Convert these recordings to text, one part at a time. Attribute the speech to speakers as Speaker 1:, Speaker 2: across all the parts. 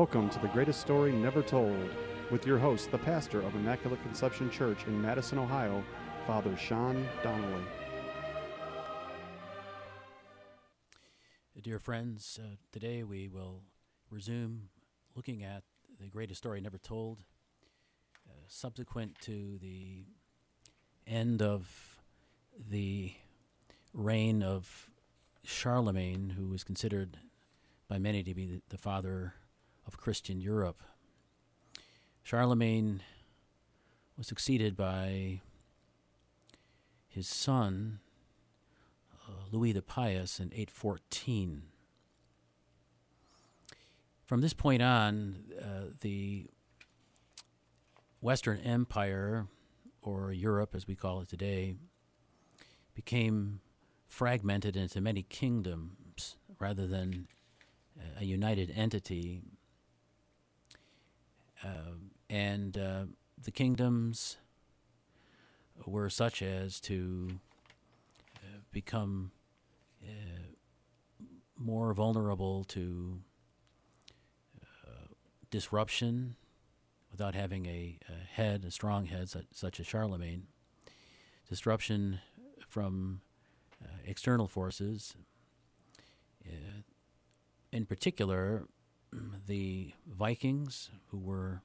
Speaker 1: Welcome to the greatest story never told with your host, the pastor of Immaculate Conception Church in Madison, Ohio, Father Sean Donnelly.
Speaker 2: Dear friends, uh, today we will resume looking at the greatest story never told, uh, subsequent to the end of the reign of Charlemagne, who was considered by many to be the, the father of Christian Europe. Charlemagne was succeeded by his son, uh, Louis the Pious, in 814. From this point on, uh, the Western Empire, or Europe as we call it today, became fragmented into many kingdoms rather than a united entity. Uh, and uh, the kingdoms were such as to uh, become uh, more vulnerable to uh, disruption without having a, a, head, a strong head such, such as Charlemagne. Disruption from uh, external forces, in particular, the Vikings, who were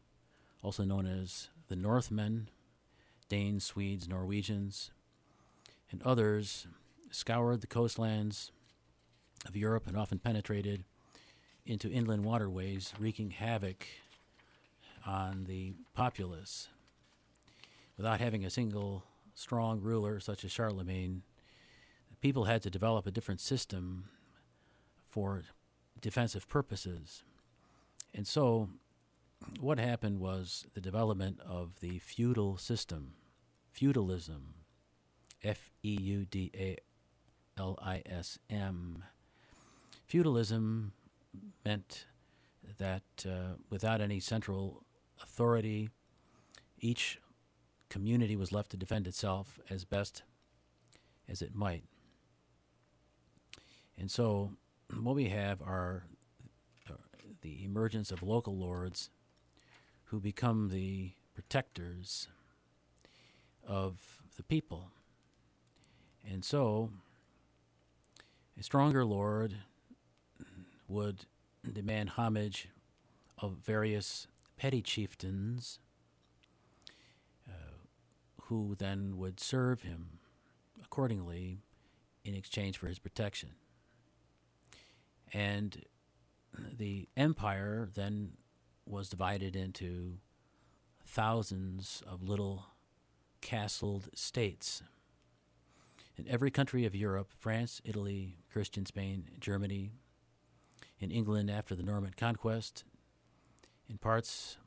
Speaker 2: also known as the Northmen, Danes, Swedes, Norwegians, and others, scoured the coastlands of Europe and often penetrated into inland waterways, wreaking havoc on the populace. Without having a single strong ruler such as Charlemagne, people had to develop a different system for defensive purposes. And so, what happened was the development of the feudal system, feudalism, F E U D A L I S M. Feudalism meant that uh, without any central authority, each community was left to defend itself as best as it might. And so what we have are the emergence of local lords who become the protectors of the people. And so, a stronger lord would demand homage of various petty chieftains uh, who then would serve him accordingly in exchange for his protection. And the empire then was divided into thousands of little castled states. In every country of Europe France, Italy, Christian Spain, Germany, in England after the Norman conquest, in parts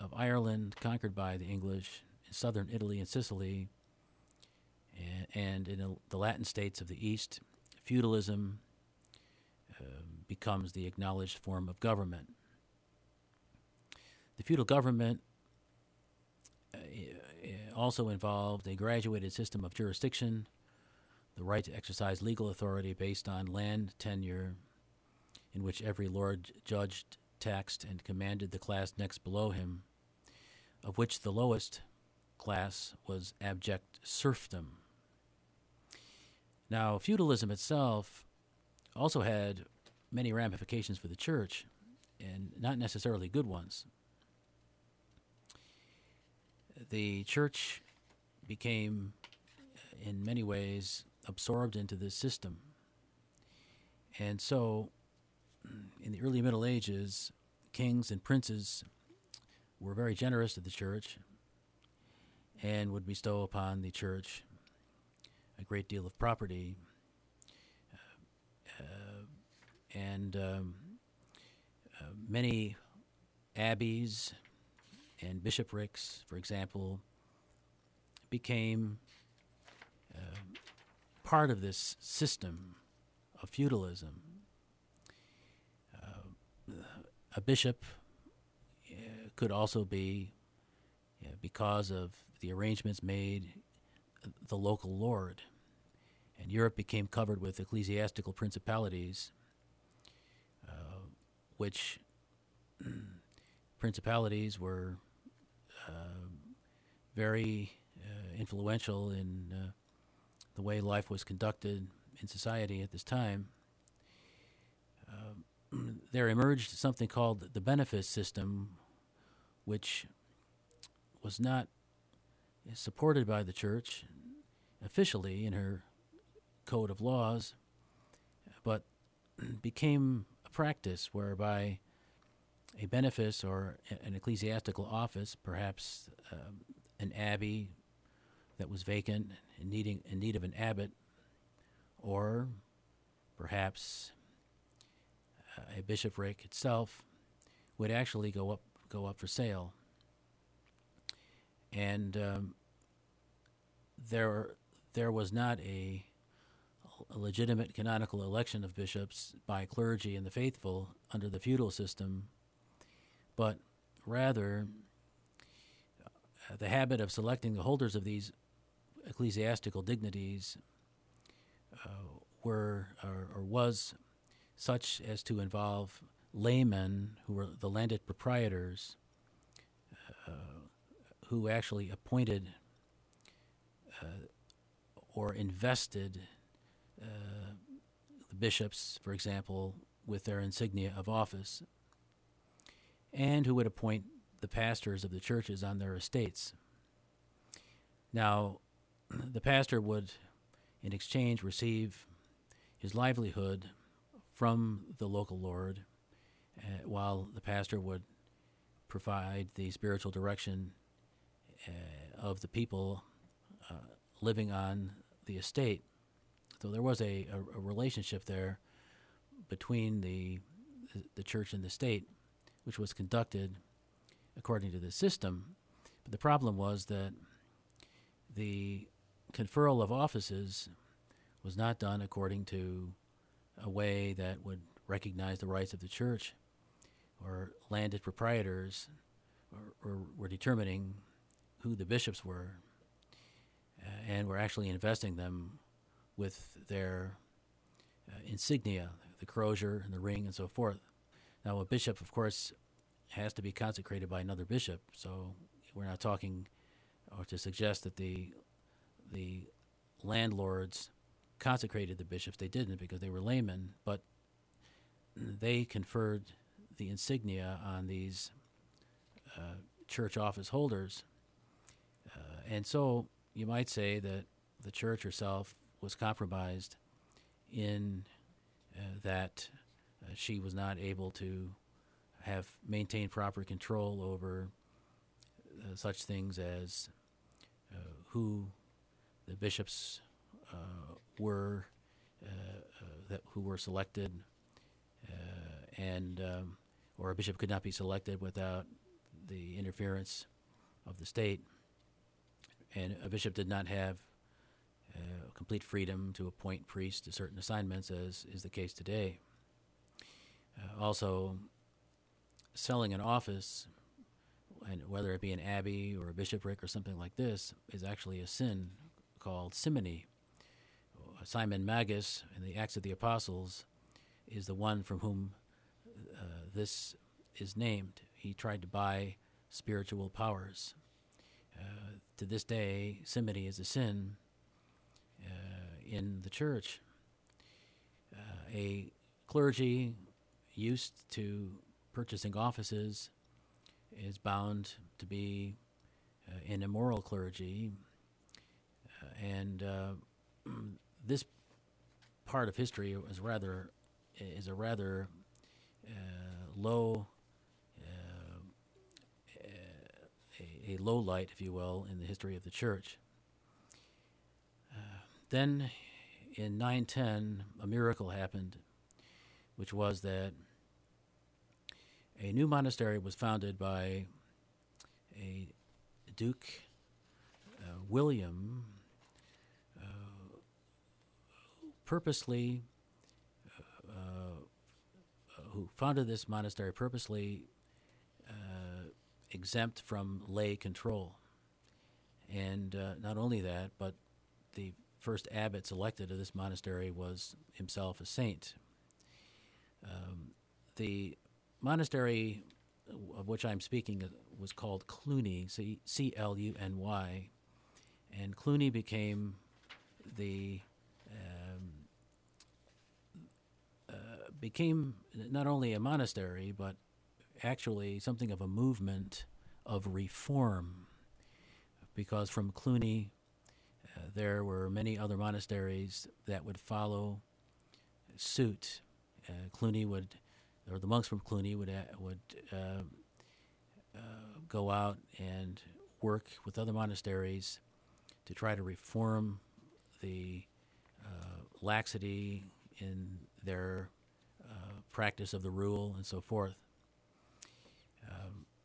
Speaker 2: of Ireland conquered by the English, in southern Italy and Sicily, and in the Latin states of the East, feudalism um, becomes the acknowledged form of government. The feudal government uh, also involved a graduated system of jurisdiction, the right to exercise legal authority based on land tenure, in which every lord judged, taxed, and commanded the class next below him, of which the lowest class was abject serfdom. Now, feudalism itself also had many ramifications for the church, and not necessarily good ones. The church became, uh, in many ways, absorbed into this system. And so, in the early Middle Ages, kings and princes were very generous to the church and would bestow upon the church a great deal of property and um, uh, many abbeys and bishoprics, for example, became uh, part of this system of feudalism. Uh, a bishop uh, could also be, because of the arrangements made, the local lord. And Europe became covered with ecclesiastical principalities which principalities were uh, very uh, influential in uh, the way life was conducted in society at this time. Um, there emerged something called the benefice system, which was not supported by the church officially in her code of laws, but became practice whereby a benefice or an ecclesiastical office, perhaps um, an abbey that was vacant and needing in need of an abbot, or perhaps uh, a bishopric itself, would actually go up go up for sale. And um, there there was not a, a legitimate canonical election of bishops by clergy and the faithful under the feudal system, but rather uh, the habit of selecting the holders of these ecclesiastical dignities uh, were or, or, was such as to involve laymen who were the landed proprietors uh, who actually appointed uh, or invested uh, the bishops, for example, with their insignia of office, and who would appoint the pastors of the churches on their estates. Now, the pastor would, in exchange, receive his livelihood from the local lord, uh, while the pastor would provide the spiritual direction uh, of the people uh, living on the estate. So there was a, a, a relationship there between the, the, church and the state, which was conducted according to the system. But the problem was that the conferral of offices was not done according to a way that would recognize the rights of the church or landed proprietors or, or were determining who the bishops were uh, and were actually investing them with their uh, insignia, the crozier and the ring and so forth. Now, a bishop, of course, has to be consecrated by another bishop, so we're not talking or to suggest that the the landlords consecrated the bishops. They didn't because they were laymen, but they conferred the insignia on these uh, church office holders. Uh, and so you might say that the church herself was compromised in uh, that uh, she was not able to have maintained proper control over uh, such things as who the bishops were that who were selected, and um, or a bishop could not be selected without the interference of the state. And a bishop did not have uh, complete freedom to appoint priests to certain assignments, as is the case today. Uh, also, selling an office, and whether it be an abbey or a bishopric or something like this, is actually a sin called simony. Simon Magus in the Acts of the Apostles is the one from whom uh, this is named. He tried to buy spiritual powers. Uh, to this day, simony is a sin in the church. Uh, a clergy used to purchasing offices is bound to be uh, an immoral clergy, uh, and this part of history is rather is a rather low a low light, if you will, in the history of the church. Uh, then in 910, a miracle happened, which was that a new monastery was founded by a Duke uh, William, uh, purposely, uh, uh, who founded this monastery purposely exempt from lay control. And uh, not only that, but the first abbot selected of this monastery was himself a saint. Um, the monastery of which I'm speaking was called Cluny, C L U N Y, and Cluny became the um, uh, became not only a monastery but actually something of a movement of reform, because from Cluny there were many other monasteries that would follow suit. Uh, Cluny would, or the monks from Cluny would uh, would uh, uh, go out and work with other monasteries to try to reform the uh, laxity in their practice of the rule and so forth.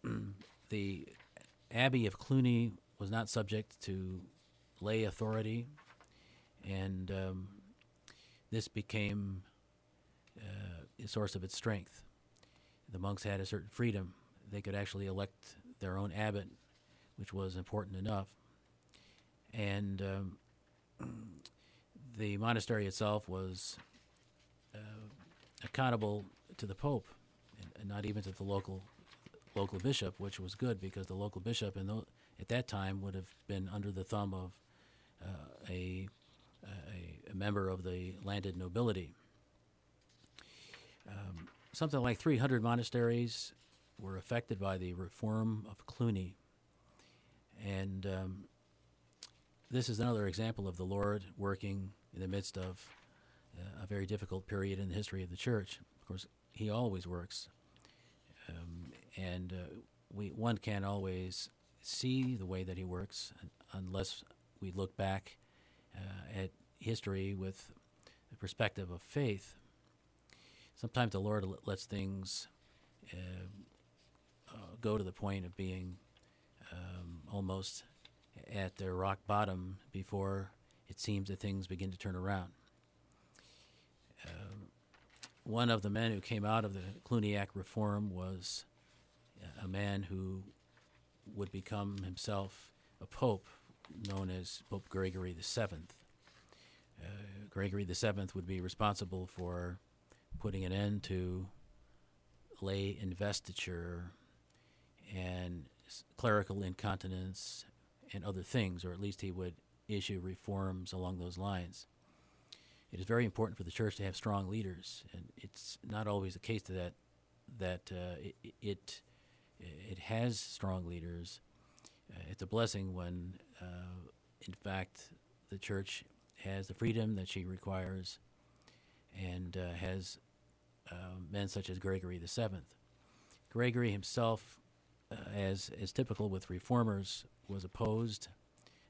Speaker 2: Um, the Abbey of Cluny was not subject to lay authority, and um, this became uh, a source of its strength. The monks had a certain freedom. They could actually elect their own abbot, which was important enough. And um, the monastery itself was uh, accountable to the Pope, and, not even to the local local bishop, which was good because the local bishop in the, at that time would have been under the thumb of a, a, a, member of the landed nobility. Um, something like 300 monasteries were affected by the reform of Cluny. And um, this is another example of the Lord working in the midst of uh, a very difficult period in the history of the church. Of course, He always works. Um, and uh, we, one can't always see the way that He works unless we look back uh, at history with the perspective of faith. Sometimes the Lord lets things uh, uh, go to the point of being um, almost at their rock bottom before it seems that things begin to turn around. Uh, one of the men who came out of the Cluniac reform was a man who would become himself a pope known as Pope Gregory VII. Uh, Gregory VII would be responsible for putting an end to lay investiture and clerical incontinence and other things, or at least he would issue reforms along those lines. It is very important for the church to have strong leaders, and it's not always the case that that uh, it, it, it has strong leaders. Uh, it's a blessing when in fact, the church has the freedom that she requires and uh, has uh, men such as Gregory the Seventh. Gregory himself, uh, as is typical with reformers, was opposed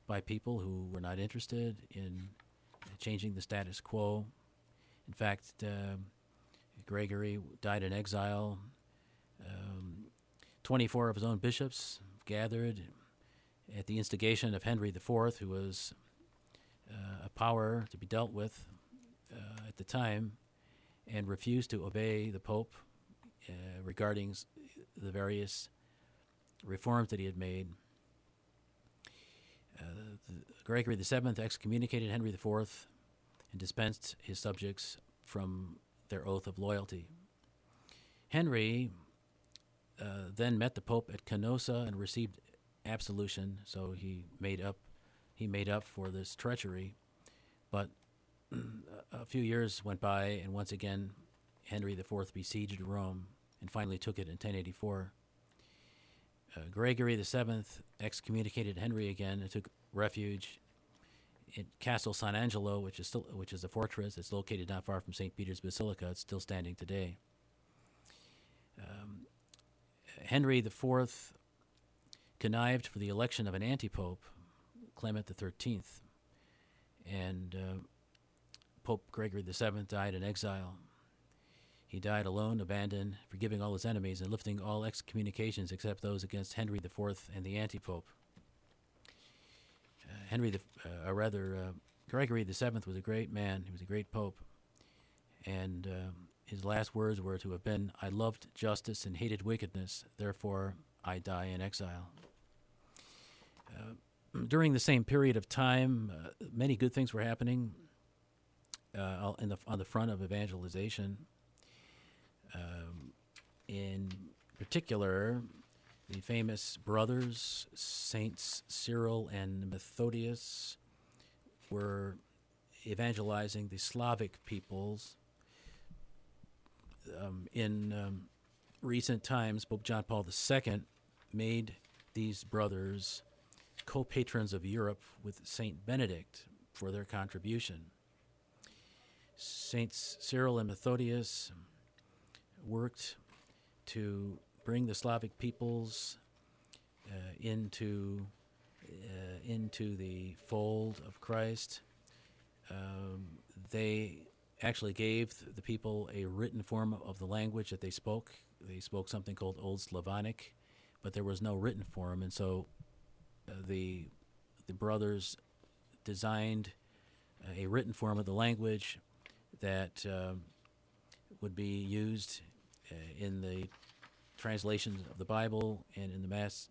Speaker 2: by people who were not interested in changing the status quo. In fact, uh, Gregory died in exile. Um, 24 of his own bishops gathered at the instigation of Henry IV, who was uh, a power to be dealt with uh, at the time, and refused to obey the Pope uh, regarding the various reforms that he had made. Uh, Gregory VII excommunicated Henry IV and dispensed his subjects from their oath of loyalty. Henry uh, then met the Pope at Canossa and received absolution, so he made up he made up for this treachery. But a few years went by, and once again, Henry IV besieged Rome and finally took it in 1084. Uh, Gregory VII excommunicated Henry again and took refuge in Castle San Angelo, which is still which is a fortress. It's located not far from St. Peter's Basilica. It's still standing today. Um, Henry IV connived for the election of an anti-pope, Clement XIII, and uh, Pope Gregory VII died in exile. He died alone, abandoned, forgiving all his enemies, and lifting all excommunications except those against Henry IV and the anti-pope. Uh, Henry, the, uh, or rather, uh, Gregory VII was a great man. He was a great pope, and um, his last words were to have been, "I loved justice and hated wickedness. Therefore, I die in exile." Uh, during the same period of time, uh, many good things were happening uh, the, on the front of evangelization. Um, in particular, the famous brothers, Saints Cyril and Methodius, were evangelizing the Slavic peoples. Um, in um, recent times, Pope John Paul II made these brothers co patrons of Europe with Saint Benedict for their contribution. Saints Cyril and Methodius worked to bring the Slavic peoples uh, into uh, into the fold of Christ. Um, they actually gave the people a written form of the language that they spoke. They spoke something called Old Slavonic, but there was no written form, and so the the brothers designed a written form of the language that um, would be used uh, in the translations of the Bible and in the mass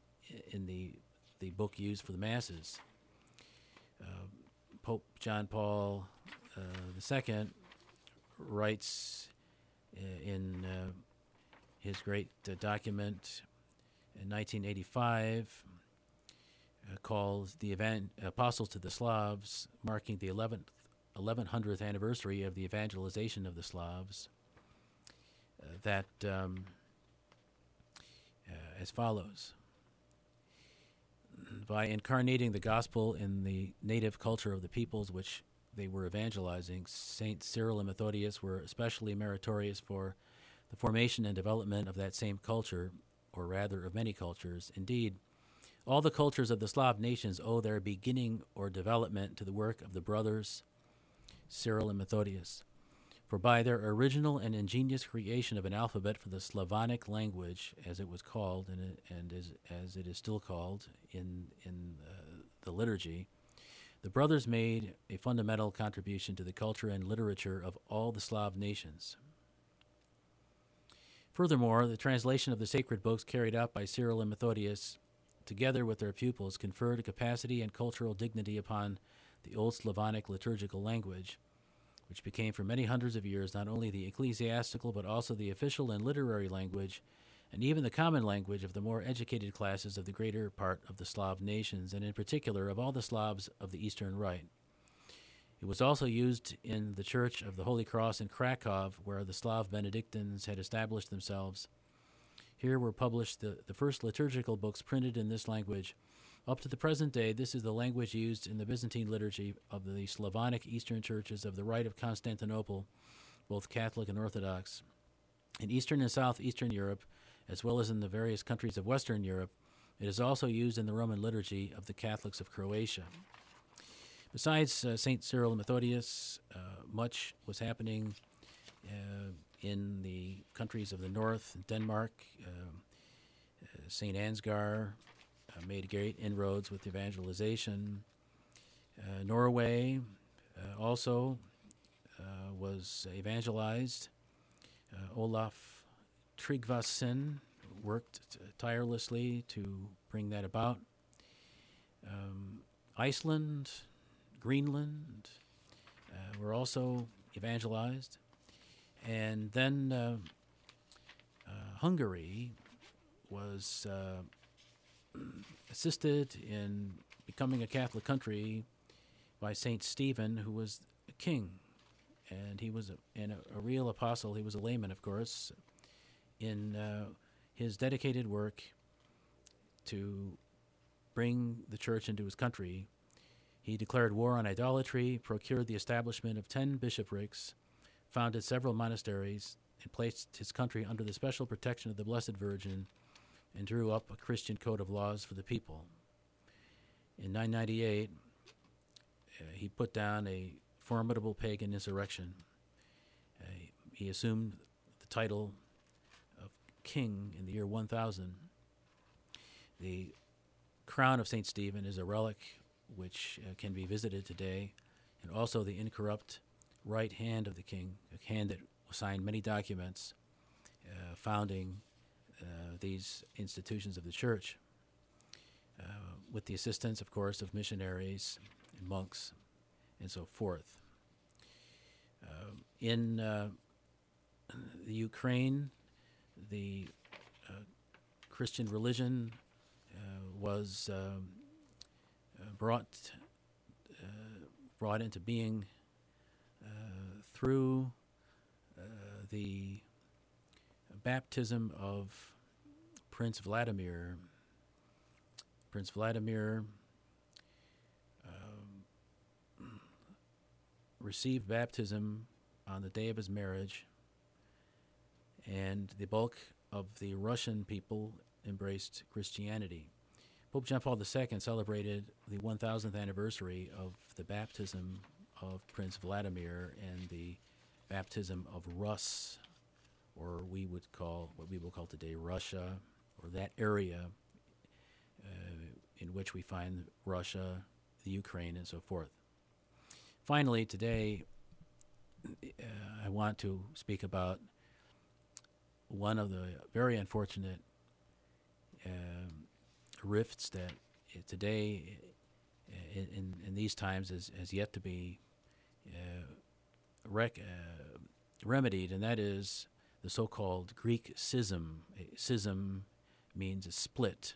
Speaker 2: in the the book used for the masses. Uh, Pope John Paul uh, II writes uh, in uh, his great uh, document in 1985 Uh, called the event Apostles to the Slavs, marking the 11th 1100th anniversary of the evangelization of the Slavs, uh, that um, uh, as follows by incarnating the gospel in the native culture of the peoples which they were evangelizing, Saint Cyril and Methodius were especially meritorious for the formation and development of that same culture, or rather of many cultures. Indeed, all the cultures of the Slav nations owe their beginning or development to the work of the brothers Cyril and Methodius. For by their original and ingenious creation of an alphabet for the Slavonic language, as it was called and, it, and as it is still called in, in uh, the liturgy, the brothers made a fundamental contribution to the culture and literature of all the Slav nations. Furthermore, the translation of the sacred books carried out by Cyril and Methodius, together with their pupils, conferred a capacity and cultural dignity upon the Old Slavonic liturgical language which became for many hundreds of years not only the ecclesiastical but also the official and literary language, and even the common language of the more educated classes of the greater part of the Slav nations, and in particular of all the Slavs of the Eastern Rite. It was also used in the Church of the Holy Cross in Krakow, where the Slav Benedictines had established themselves. Here were published the, the first liturgical books printed in this language up to the present day, this is the language used in the Byzantine liturgy of the Slavonic Eastern churches of the Rite of Constantinople, both Catholic and Orthodox. In Eastern and Southeastern Europe, as well as in the various countries of Western Europe, it is also used in the Roman liturgy of the Catholics of Croatia. Besides uh, St. Cyril and Methodius, uh, much was happening uh, in the countries of the north, Denmark, uh, uh, St. Ansgar, uh, made great inroads with evangelization. Uh, Norway uh, also was evangelized. Olaf Tryggvason worked t- tirelessly to bring that about. Um, Iceland, Greenland uh, were also evangelized. And then uh, uh, Hungary was assisted in becoming a Catholic country by Saint Stephen, who was a king, and he was a, and a, a real apostle. He was a layman, of course, in uh, his dedicated work to bring the church into his country. He declared war on idolatry, procured the establishment of ten bishoprics, founded several monasteries, and placed his country under the special protection of the Blessed Virgin and drew up a Christian code of laws for the people. In 998, uh, he put down a formidable pagan insurrection. Uh, he assumed the title of king in the year 1000. The crown of St. Stephen is a relic which uh, can be visited today, and also the incorrupt right hand of the king, a hand that signed many documents uh, founding uh, these institutions of the church, uh, with the assistance, of course, of missionaries and monks and so forth. Uh, in the Ukraine, the Christian religion uh, was um, uh, brought uh, brought into being through the baptism of Prince Vladimir. Prince Vladimir um, received baptism on the day of his marriage, and the bulk of the Russian people embraced Christianity. Pope John Paul II celebrated the 1000th anniversary of the baptism of Prince Vladimir and the baptism of Rus, or we would call what we will call today Russia, or that area uh, in which we find Russia, the Ukraine, and so forth. Finally, today, uh, I want to speak about one of the very unfortunate um, rifts that today, in, in, in, these times, is, has yet to be uh, rec- uh, remedied, and that is the so called Greek schism. A schism means a split.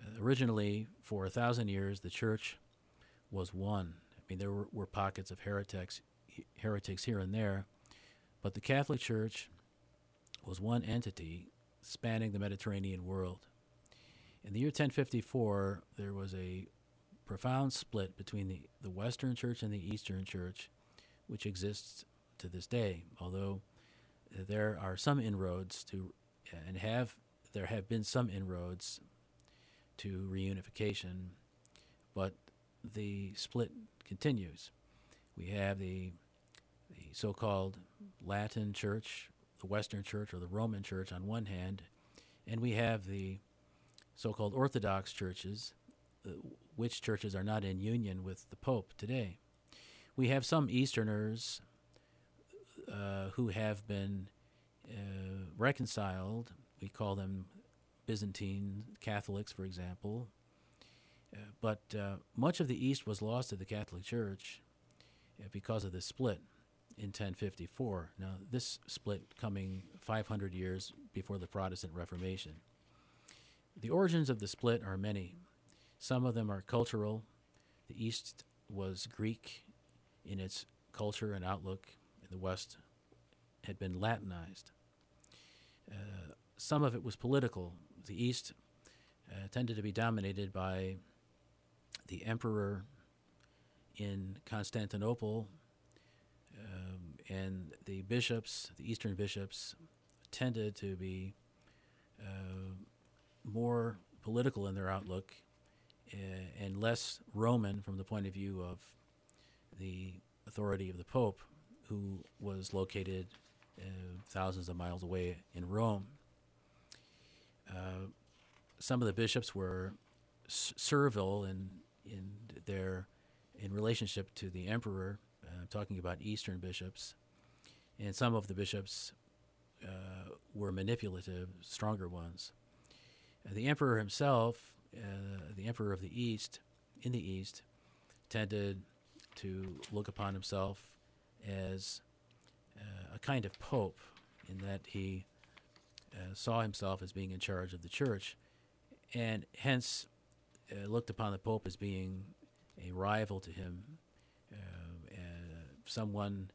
Speaker 2: Uh, originally, for a thousand years, the church was one. I mean, there were, were pockets of heretics, heretics here and there, but the Catholic Church was one entity spanning the Mediterranean world. In the year 1054, there was a profound split between the, the Western Church and the Eastern Church, which exists to this day, although there are some inroads to, and have there have been some inroads to reunification, but the split continues. We have the the so-called Latin Church the Western Church or the Roman Church on one hand, and we have the so called Orthodox churches, which churches are not in union with the Pope today. We have some Easterners uh, who have been uh, reconciled. We call them Byzantine Catholics, for example. Uh, but uh, much of the East was lost to the Catholic Church uh, because of this split in 1054. Now, this split coming 500 years before the Protestant Reformation. The origins of the split are many. Some of them are cultural. The East was Greek in its culture and outlook, and the West had been Latinized. Uh, some of it was political. The East uh, tended to be dominated by the emperor in Constantinople um, and the bishops, the Eastern bishops, tended to be uh, more political in their outlook and less Roman from the point of view of the authority of the Pope, who was located uh, thousands of miles away in Rome. Uh, some of the bishops were servile in in their in relationship to the emperor I'm talking about Eastern bishops, and some of the bishops uh, were manipulative, stronger ones. Uh, the emperor himself, uh, the emperor of the East, in the East, tended to look upon himself as uh, a kind of pope, in that he uh, saw himself as being in charge of the church, and hence looked upon the pope as being a rival to him someone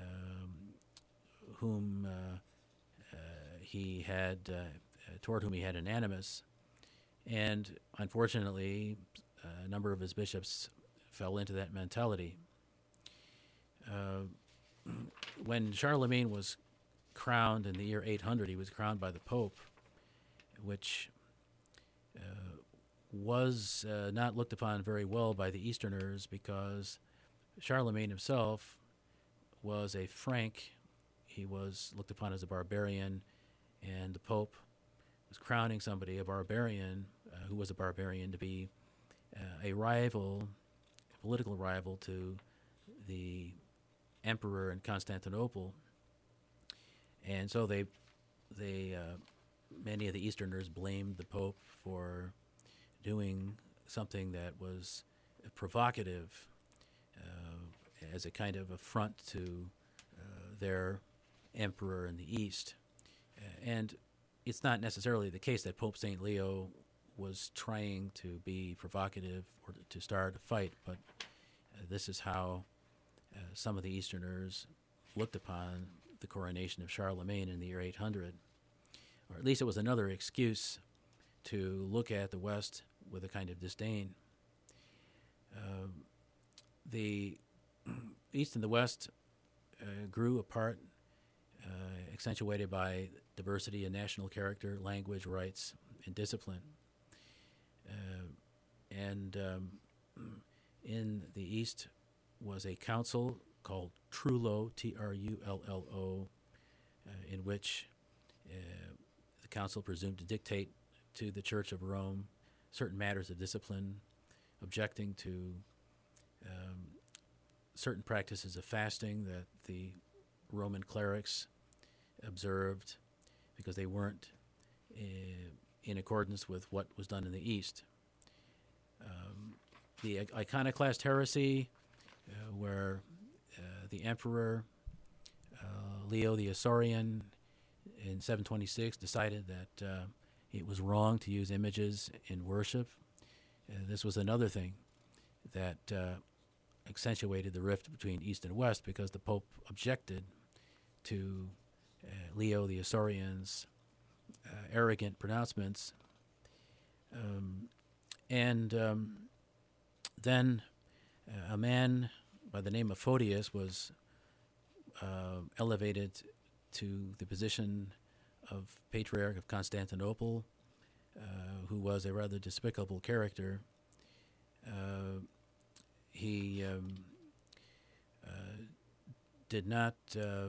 Speaker 2: um, whom uh, uh, he had uh, toward whom he had an animus, and unfortunately, a number of his bishops fell into that mentality. when Charlemagne was crowned in the year 800, he was crowned by the Pope, which uh, was uh, not looked upon very well by the Easterners because Charlemagne himself was a Frank. He was looked upon as a barbarian, and the Pope was crowning somebody, a barbarian, uh, who was a barbarian, to be uh, a rival, a political rival to the emperor in Constantinople. And so they, they, uh, many of the Easterners blamed the Pope for doing something that was provocative uh, as a kind of affront to uh, their emperor in the East. Uh, and it's not necessarily the case that Pope St. Leo was trying to be provocative or to start a fight, but uh, this is how uh, some of the Easterners looked upon the coronation of Charlemagne in the year 800. Or at least it was another excuse to look at the West with a kind of disdain. Um, the East and the West uh, grew apart, uh, accentuated by diversity in national character, language, rites, and discipline. Uh, and um, in the East was a council called Trullo, T R U L L O, uh, in which uh, the council presumed to dictate to the Church of Rome certain matters of discipline, objecting to um, certain practices of fasting that the Roman clerics observed because they weren't uh, in accordance with what was done in the East. Um, the iconoclast heresy, uh, where uh, the emperor uh, Leo the Isaurian in 726 decided that uh, it was wrong to use images in worship. this was another thing that accentuated the rift between East and West because the Pope objected to uh, Leo the Isaurian's uh, arrogant pronouncements. Um, and um, then uh, a man by the name of Photius was uh, elevated to the position of Patriarch of Constantinople, uh, who was a rather despicable character. Uh, he um, uh, did not uh, uh,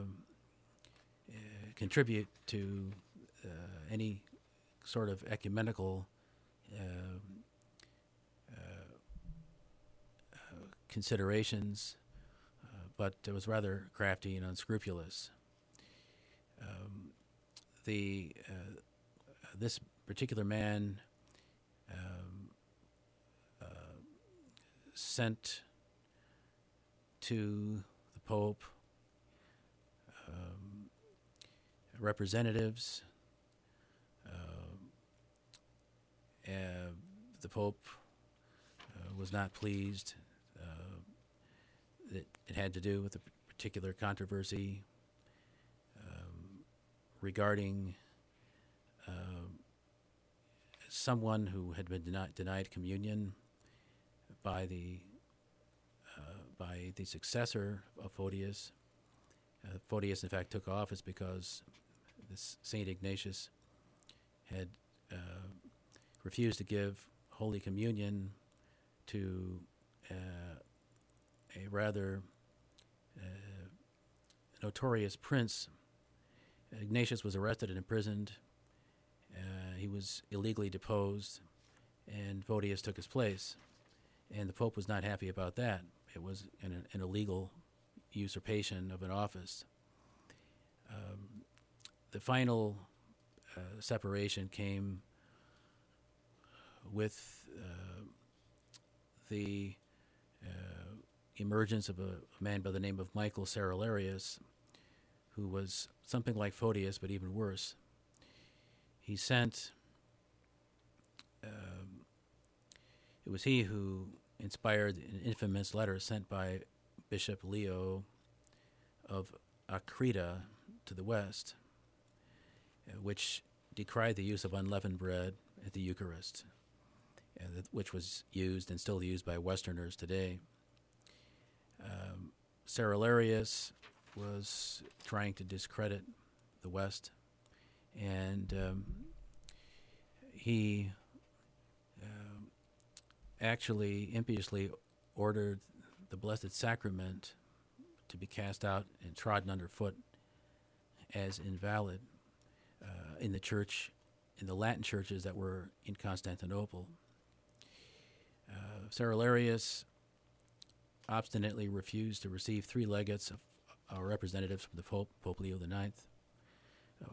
Speaker 2: contribute to any sort of ecumenical considerations, uh, but it was rather crafty and unscrupulous. Um, the uh, this particular man um, uh, sent to the Pope um, representatives. Um, the Pope uh, was not pleased it, it had to do with a particular controversy um, regarding um, someone who had been deni- denied communion by uh, by the successor of Photius. Uh, Photius, in fact, took office because this Saint Ignatius had uh, refused to give Holy Communion to uh, a rather uh, notorious prince. Ignatius was arrested and imprisoned. Uh, he was illegally deposed, and Photius took his place. And the Pope was not happy about that. It was an, an illegal usurpation of an office. The final uh, separation came with uh, the uh, emergence of a, man by the name of Michael Cerularius, who was something like Photius, but even worse. He sent, um, it was he who inspired an infamous letter sent by Bishop Leo of Achrida to the West, which decried the use of unleavened bread at the Eucharist, uh, which was used and still used by Westerners today. Um, Cerularius was trying to discredit the West, and um, he uh, actually impiously ordered the Blessed Sacrament to be cast out and trodden underfoot as invalid in the church, in the Latin churches that were in Constantinople. Uh, Cerularius obstinately refused to receive three legates of uh, representatives from the Pope, Pope Leo IX, uh,